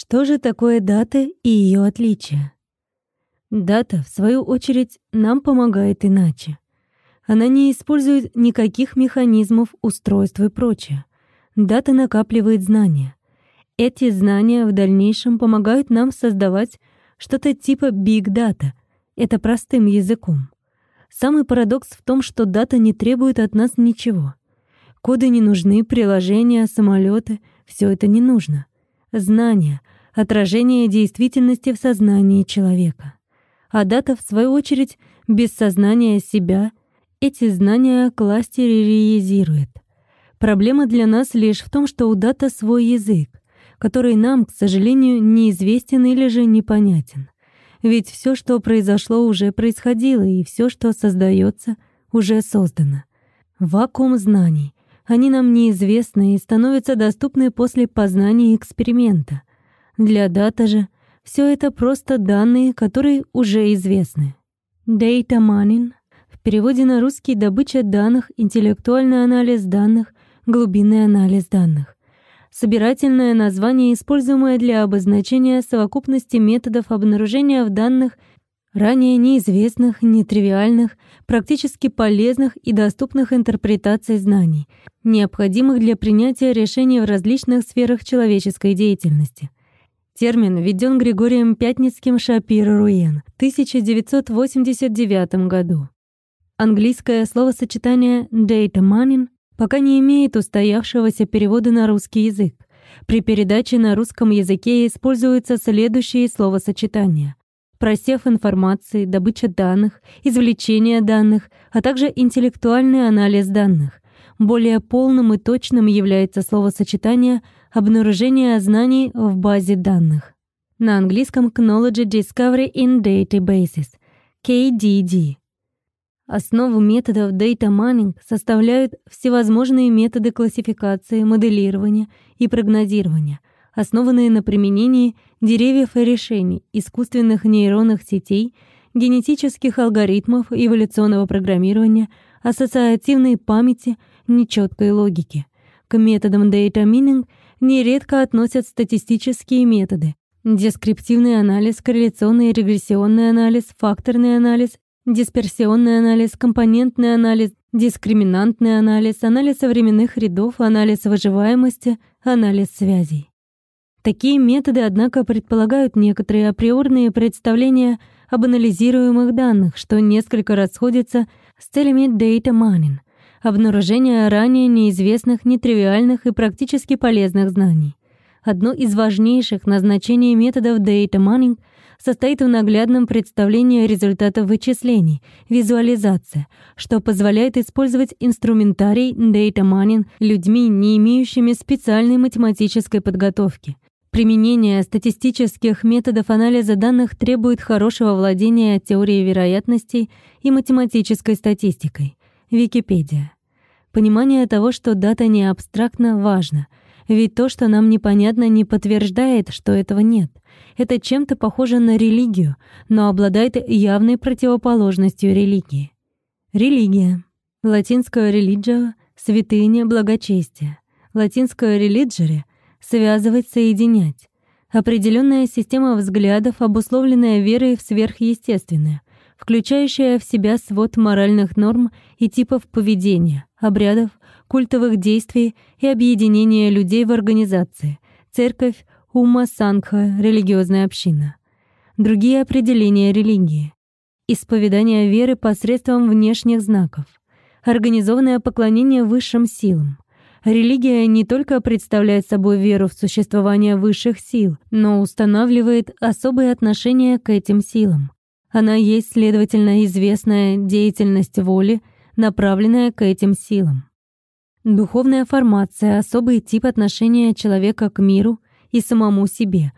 Что же такое дата и ее отличия? Дата, в свою очередь, нам помогает иначе. Она не использует никаких механизмов, устройств и прочее. Дата накапливает знания. Эти знания в дальнейшем помогают нам создавать что-то типа Big Data. Это простым языком. Самый парадокс в том, что дата не требует от нас ничего. Коды не нужны, приложения, самолеты — все это не нужно. Знания — отражение действительности в сознании человека. А дата, в свою очередь, без сознания себя, эти знания кластеризирует. Проблема для нас лишь в том, что у дата свой язык, который нам, к сожалению, неизвестен или же непонятен. Ведь все, что произошло, уже происходило, и все, что создается, уже создано. Вакуум знаний. Они нам неизвестны и становятся доступны после познания эксперимента. Для дата же все это просто данные, которые уже известны. Data mining в переводе на русский добыча данных, интеллектуальный анализ данных, глубинный анализ данных собирательное название, используемое для обозначения совокупности методов обнаружения в данных ранее неизвестных, нетривиальных, практически полезных и доступных интерпретаций знаний, необходимых для принятия решений в различных сферах человеческой деятельности. Термин введен Григорием Пятницким Шапиро-Руен в 1989 году. Английское словосочетание «data mining» пока не имеет устоявшегося перевода на русский язык. При передаче на русском языке используются следующие словосочетания. Просев информации, добыча данных, извлечение данных, а также интеллектуальный анализ данных. Более полным и точным является словосочетание обнаружение знаний в базе данных. На английском Knowledge Discovery in Databases, KDD. Основу методов Data Mining составляют всевозможные методы классификации, моделирования и прогнозирования, основанные на применении деревьев и решений, искусственных нейронных сетей, генетических алгоритмов, эволюционного программирования, ассоциативной памяти, нечеткой логики. К методам Data Mining нередко относят статистические методы, дескриптивный анализ, корреляционный и регрессионный анализ, факторный анализ дисперсионный анализ, компонентный анализ, дискриминантный анализ, анализ современных рядов, анализ выживаемости, анализ связей. Такие методы, однако, предполагают некоторые априорные представления об анализируемых данных, что несколько расходится с целями data mining, обнаружения ранее неизвестных, нетривиальных и практически полезных знаний. Одно из важнейших назначений методов data mining состоит в наглядном представлении результатов вычислений, визуализация, что позволяет использовать инструментарий data mining людьми, не имеющими специальной математической подготовки. Применение статистических методов анализа данных требует хорошего владения теорией вероятностей и математической статистикой. Википедия. Понимание того, что дата не абстрактна, важно, ведь то, что нам непонятно, не подтверждает, что этого нет — это чем-то похоже на религию, но обладает явной противоположностью религии. Религия. Латинское «religio» — святыня, благочестие. Латинское «religere» — связывать, соединять. Определенная система взглядов, обусловленная верой в сверхъестественное, включающая в себя свод моральных норм и типов поведения, обрядов, культовых действий и объединения людей в организации, церковь, Ума Сангха — религиозная община. Другие определения религии. Исповедание веры посредством внешних знаков. Организованное поклонение высшим силам. Религия не только представляет собой веру в существование высших сил, но устанавливает особые отношения к этим силам. Она есть, следовательно, известная деятельность воли, направленная к этим силам. Духовная формация — особый тип отношения человека к миру и самому себе,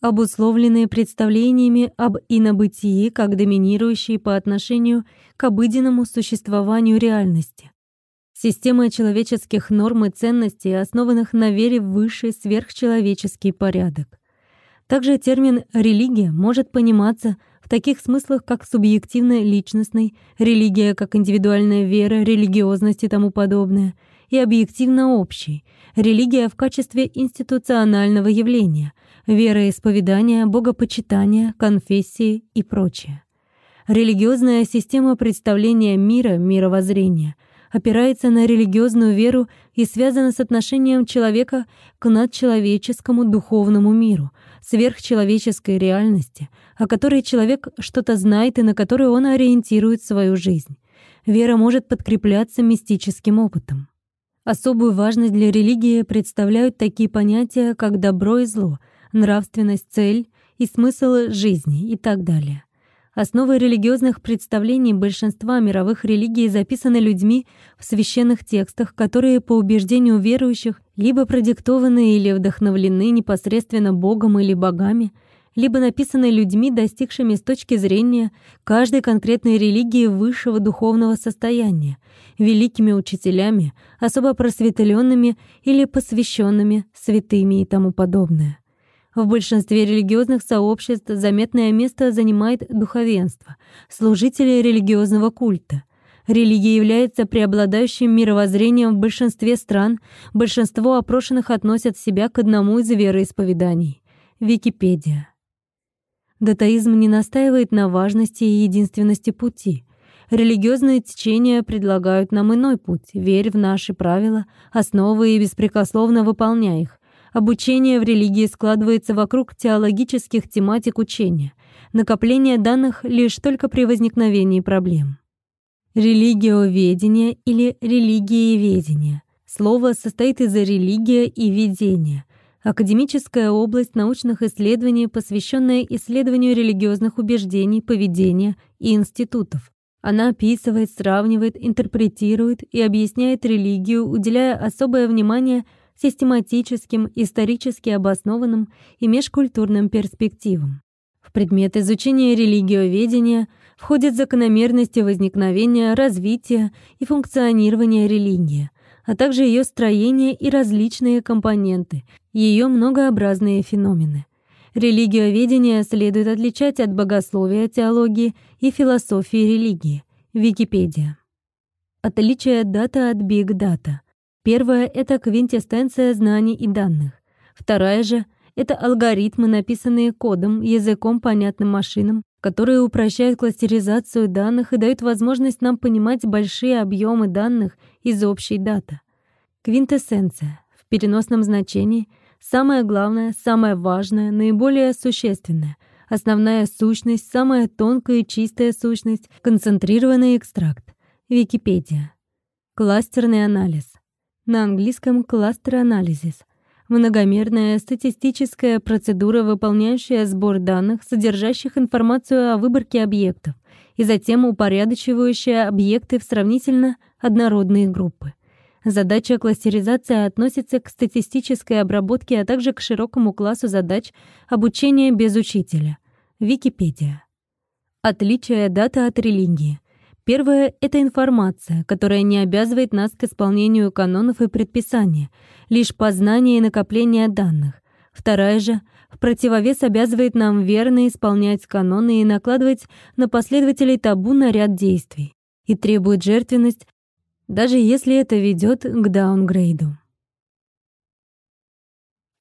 обусловленные представлениями об инобытии как доминирующей по отношению к обыденному существованию реальности. Система человеческих норм и ценностей, основанных на вере в высший сверхчеловеческий порядок. Также термин «религия» может пониматься в таких смыслах, как субъективно-личностный, религия как индивидуальная вера, религиозность и тому подобное — и объективно общий, религия в качестве институционального явления, вероисповедания, богопочитания, конфессии и прочее. Религиозная система представления мира, мировоззрения, опирается на религиозную веру и связана с отношением человека к надчеловеческому духовному миру, сверхчеловеческой реальности, о которой человек что-то знает и на которую он ориентирует свою жизнь. Вера может подкрепляться мистическим опытом. Особую важность для религии представляют такие понятия, как добро и зло, нравственность, цель и смысл жизни и так далее. Основы религиозных представлений большинства мировых религий записаны людьми в священных текстах, которые по убеждению верующих либо продиктованы или вдохновлены непосредственно Богом или богами, либо написаны людьми, достигшими с точки зрения каждой конкретной религии высшего духовного состояния, великими учителями, особо просветленными или посвященными, святыми и тому подобное. В большинстве религиозных сообществ заметное место занимает духовенство, служители религиозного культа. Религия является преобладающим мировоззрением в большинстве стран, большинство опрошенных относят себя к одному из вероисповеданий. Википедия. Датаизм не настаивает на важности и единственности пути. Религиозные течения предлагают нам иной путь. Верь в наши правила, основы и беспрекословно выполняй их. Обучение в религии складывается вокруг теологических тематик учения, накопление данных лишь только при возникновении проблем. Религиоведение или религиеведение. Слово состоит из религия и видения. Академическая область научных исследований, посвященная исследованию религиозных убеждений, поведения и институтов. Она описывает, сравнивает, интерпретирует и объясняет религию, уделяя особое внимание – систематическим, исторически обоснованным и межкультурным перспективам. В предмет изучения религиоведения входят закономерности возникновения, развития и функционирования религии, а также ее строение и различные компоненты, ее многообразные феномены. Религиоведение следует отличать от богословия, теологии и философии религии. Википедия. Отличие дата от биг-дата. Первая — это квинтэссенция знаний и данных. Вторая же — это алгоритмы, написанные кодом, языком, понятным машинам, которые упрощают кластеризацию данных и дают возможность нам понимать большие объемы данных из общей даты. Квинтэссенция в переносном значении — самое главное, самое важное, наиболее существенное — основная сущность, самая тонкая и чистая сущность, концентрированный экстракт. Википедия. Кластерный анализ. На английском кластер анализис. Многомерная статистическая процедура, выполняющая сбор данных, содержащих информацию о выборке объектов, и затем упорядочивающая объекты в сравнительно однородные группы. Задача кластеризации относится к статистической обработке, а также к широкому классу задач обучения без учителя. Википедия. Отличие даты от религии. Первое — это информация, которая не обязывает нас к исполнению канонов и предписания, лишь познание и накопление данных. Вторая же в противовес обязывает нам верно исполнять каноны и накладывать на последователей табу на ряд действий и требует жертвенность, даже если это ведет к даунгрейду.